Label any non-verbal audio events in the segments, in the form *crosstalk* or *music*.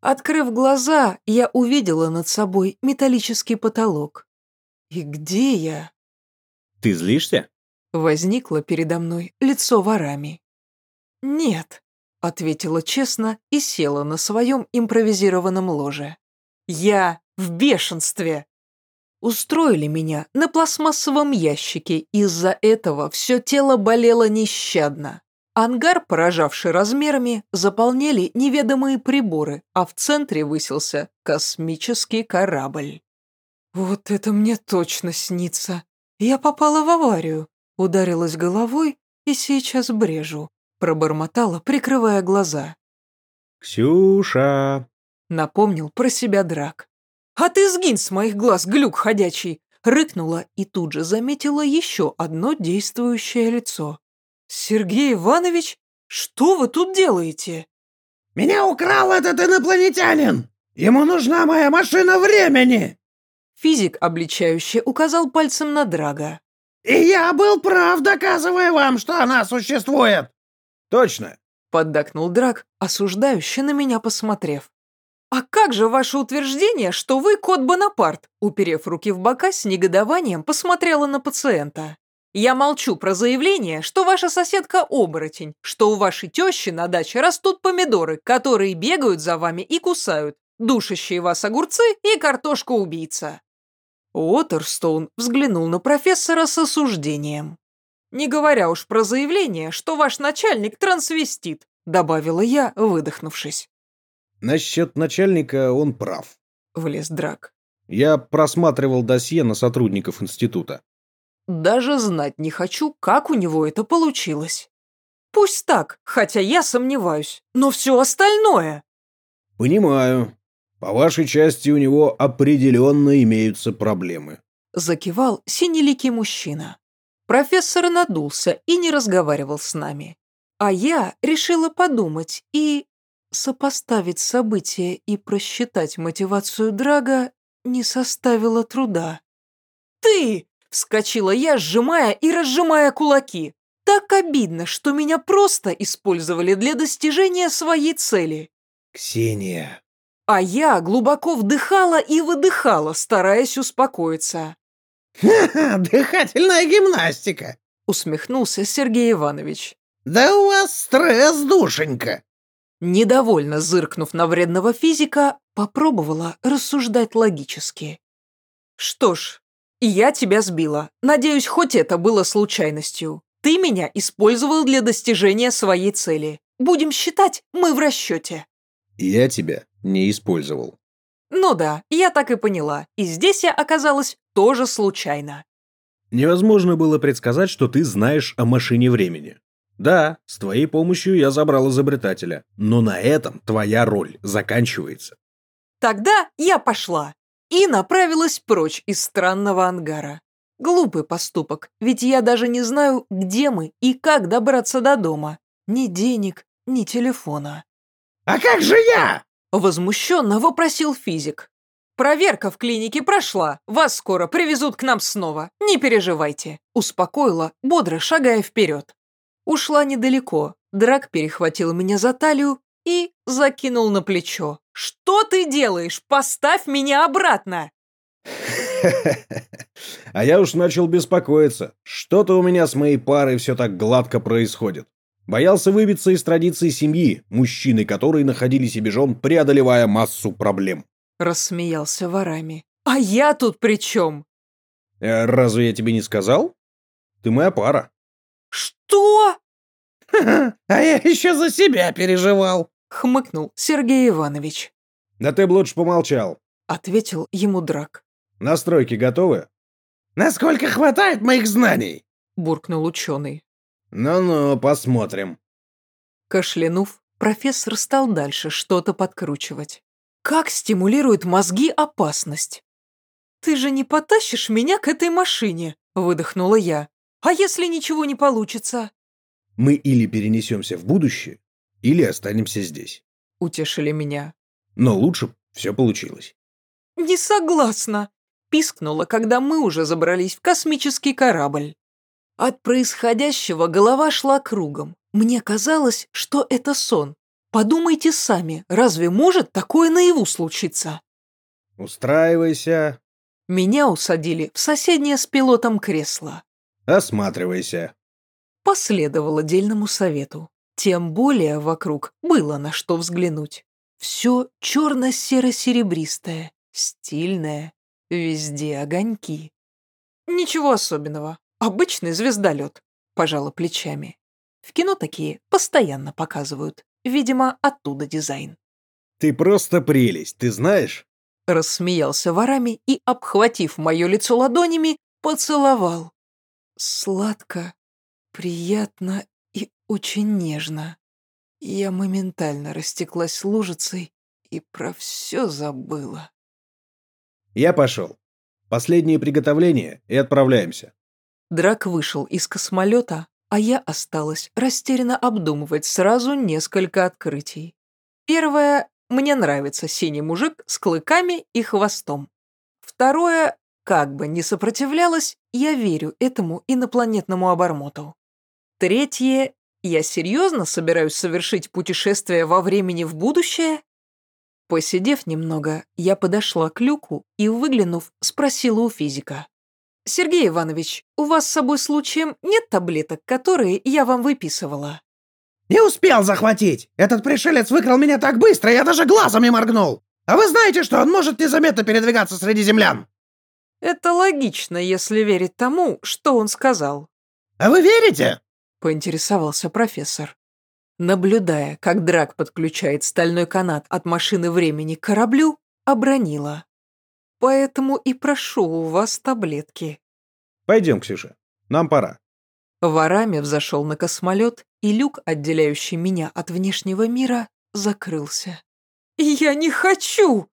Открыв глаза, я увидела над собой металлический потолок. И где я? Ты злишься? Возникло передо мной лицо ворами. «Нет», — ответила честно и села на своем импровизированном ложе. «Я в бешенстве!» Устроили меня на пластмассовом ящике, из-за этого все тело болело нещадно. Ангар, поражавший размерами, заполняли неведомые приборы, а в центре высился космический корабль. «Вот это мне точно снится. Я попала в аварию, ударилась головой и сейчас брежу», пробормотала, прикрывая глаза. «Ксюша!» Напомнил про себя Драк. «А ты сгинь с моих глаз, глюк ходячий!» Рыкнула и тут же заметила еще одно действующее лицо. «Сергей Иванович, что вы тут делаете?» «Меня украл этот инопланетянин! Ему нужна моя машина времени!» Физик, обличающе, указал пальцем на Драга. «И я был прав, доказывая вам, что она существует!» «Точно!» — поддакнул Драг, осуждающе на меня посмотрев. «А как же ваше утверждение, что вы кот Бонапарт?» Уперев руки в бока, с негодованием посмотрела на пациента. «Я молчу про заявление, что ваша соседка оборотень, что у вашей тещи на даче растут помидоры, которые бегают за вами и кусают, душащие вас огурцы и картошка-убийца». Уотерстоун взглянул на профессора с осуждением. «Не говоря уж про заявление, что ваш начальник трансвестит», добавила я, выдохнувшись. Насчет начальника он прав. Влез Драк. Я просматривал досье на сотрудников института. Даже знать не хочу, как у него это получилось. Пусть так, хотя я сомневаюсь, но все остальное... Понимаю. По вашей части у него определенно имеются проблемы. Закивал синеликий мужчина. Профессор надулся и не разговаривал с нами. А я решила подумать и Сопоставить события и просчитать мотивацию Драга не составило труда. «Ты!» — вскочила я, сжимая и разжимая кулаки. «Так обидно, что меня просто использовали для достижения своей цели». «Ксения!» А я глубоко вдыхала и выдыхала, стараясь успокоиться. «Ха-ха, *laughs* дыхательная гимнастика!» — усмехнулся Сергей Иванович. «Да у вас стресс, душенька!» Недовольно зыркнув на вредного физика, попробовала рассуждать логически. «Что ж, я тебя сбила. Надеюсь, хоть это было случайностью. Ты меня использовал для достижения своей цели. Будем считать, мы в расчете». «Я тебя не использовал». «Ну да, я так и поняла. И здесь я оказалась тоже случайно». «Невозможно было предсказать, что ты знаешь о машине времени. Да, с твоей помощью я забрал изобретателя, но на этом твоя роль заканчивается. Тогда я пошла и направилась прочь из странного ангара. Глупый поступок, ведь я даже не знаю, где мы и как добраться до дома. Ни денег, ни телефона. «А как же я?» – возмущенно вопросил физик. «Проверка в клинике прошла, вас скоро привезут к нам снова, не переживайте», – успокоила, бодро шагая вперед. Ушла недалеко. Драк перехватил меня за талию и закинул на плечо. «Что ты делаешь? Поставь меня обратно!» *laughs* А я уж начал беспокоиться. Что-то у меня с моей парой все так гладко происходит. Боялся выбиться из традиции семьи, мужчины, которые находили себе жен, преодолевая массу проблем. Рассмеялся ворами. «А я тут при чем?» «Э, «Разве я тебе не сказал? Ты моя пара». «Что?» *laughs* «А я еще за себя переживал», — хмыкнул Сергей Иванович. «Да ты бы лучше помолчал», — ответил ему Драк. «Настройки готовы?» «Насколько хватает моих знаний?» — буркнул ученый. «Ну-ну, посмотрим». Кашлянув, профессор стал дальше что-то подкручивать. «Как стимулирует мозги опасность?» «Ты же не потащишь меня к этой машине?» — выдохнула я. «А если ничего не получится?» Мы или перенесемся в будущее, или останемся здесь. Утешили меня. Но лучше все получилось. Не согласна, пискнула, когда мы уже забрались в космический корабль. От происходящего голова шла кругом. Мне казалось, что это сон. Подумайте сами, разве может такое наяву случиться? Устраивайся, Меня усадили в соседнее с пилотом кресло. осматривайся. Последовал отдельному совету. Тем более вокруг было на что взглянуть. Все черно-серо-серебристое, стильное, везде огоньки. Ничего особенного, обычный звездолет, пожала плечами. В кино такие постоянно показывают. Видимо, оттуда дизайн. Ты просто прелесть, ты знаешь? Рассмеялся ворами и, обхватив мое лицо ладонями, поцеловал. Сладко, приятно и очень нежно. Я моментально растеклась лужицей и про все забыла. Я пошел. Последние приготовления и отправляемся. Драк вышел из космолета, а я осталась растерянно обдумывать сразу несколько открытий. Первое – мне нравится синий мужик с клыками и хвостом. Второе – как бы ни сопротивлялась, я верю этому инопланетному обормоту. Третье – я серьезно собираюсь совершить путешествие во времени в будущее? Посидев немного, я подошла к люку и, выглянув, спросила у физика. «Сергей Иванович, у вас с собой случаем нет таблеток, которые я вам выписывала?» Не успел захватить. Этот пришелец выкрал меня так быстро, я даже глазом не моргнул. А вы знаете, что он может незаметно передвигаться среди землян? «Это логично, если верить тому, что он сказал», А вы верите? — поинтересовался профессор. Наблюдая, как Драк подключает стальной канат от машины времени к кораблю, обронила. «Поэтому и прошу у вас таблетки». Пойдем, Ксюша. Нам пора. Варами взошел на космолет, и люк, отделяющий меня от внешнего мира, закрылся. «Я не хочу!»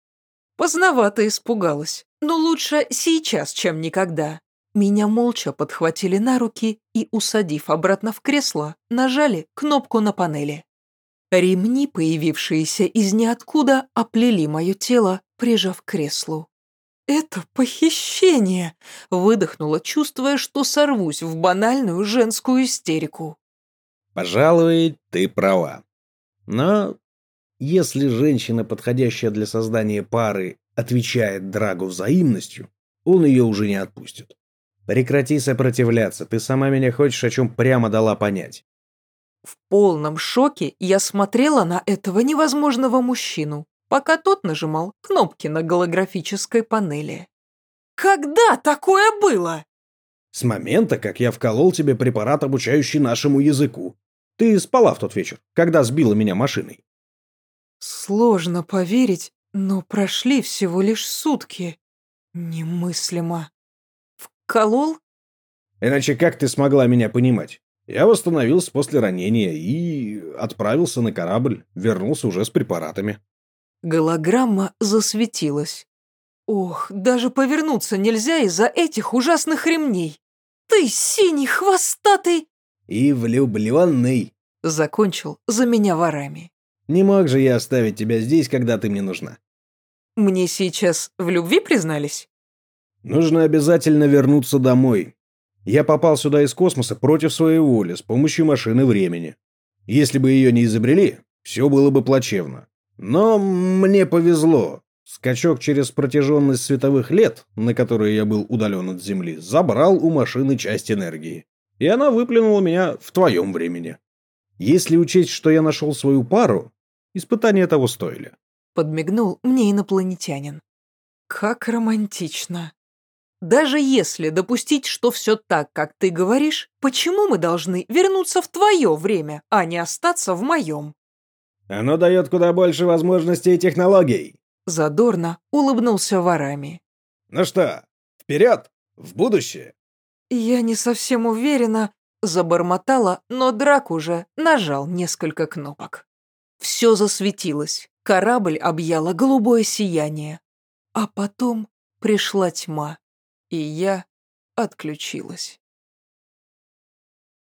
Поздновато испугалась, но лучше сейчас, чем никогда. Меня молча подхватили на руки и, усадив обратно в кресло, нажали кнопку на панели. Ремни, появившиеся из ниоткуда, оплели мое тело, прижав к креслу. «Это похищение!» — выдохнула, чувствуя, что сорвусь в банальную женскую истерику. Пожалуй, ты права. Но если женщина, подходящая для создания пары, отвечает Драгу взаимностью, он ее уже не отпустит. Прекрати сопротивляться, ты сама меня хочешь, о чем прямо дала понять. В полном шоке я смотрела на этого невозможного мужчину, пока тот нажимал кнопки на голографической панели. «Когда такое было?» С момента, как я вколол тебе препарат, обучающий нашему языку. Ты спала в тот вечер, когда сбила меня машиной. Сложно поверить, но прошли всего лишь сутки. Немыслимо. Вколол? Иначе как ты смогла меня понимать? Я восстановился после ранения и отправился на корабль, вернулся уже с препаратами. Голограмма засветилась. Ох, даже повернуться нельзя из-за этих ужасных ремней. Ты синий хвостатый! И влюбленный. Закончил за меня ворами. Не мог же я оставить тебя здесь, когда ты мне нужна. Мне сейчас в любви признались? Нужно обязательно вернуться домой. Я попал сюда из космоса против своей воли, с помощью машины времени. Если бы ее не изобрели, все было бы плачевно. Но мне повезло. Скачок через протяженность световых лет, на которые я был удален от Земли, забрал у машины часть энергии. И она выплюнула меня в твоем времени. Если учесть, что я нашел свою пару, испытания того стоили. Подмигнул мне инопланетянин. Как романтично. Даже если допустить, что все так, как ты говоришь, почему мы должны вернуться в твое время, а не остаться в моем? Оно дает куда больше возможностей и технологий. Задорно улыбнулся ворами. Ну что, вперед, в будущее. Я не совсем уверена, забормотала, но Драк уже нажал несколько кнопок. Все засветилось, корабль объяло голубое сияние. А потом пришла тьма, и я отключилась.